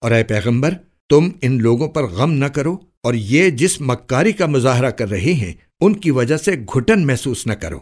اور اے پیغمبر، تم ان لوگوں پر غم نہ کرو اور یہ جس مکاری کا مظاہرہ کر رہے ہیں، ان کی وجہ سے گھٹن محسوس نہ کرو۔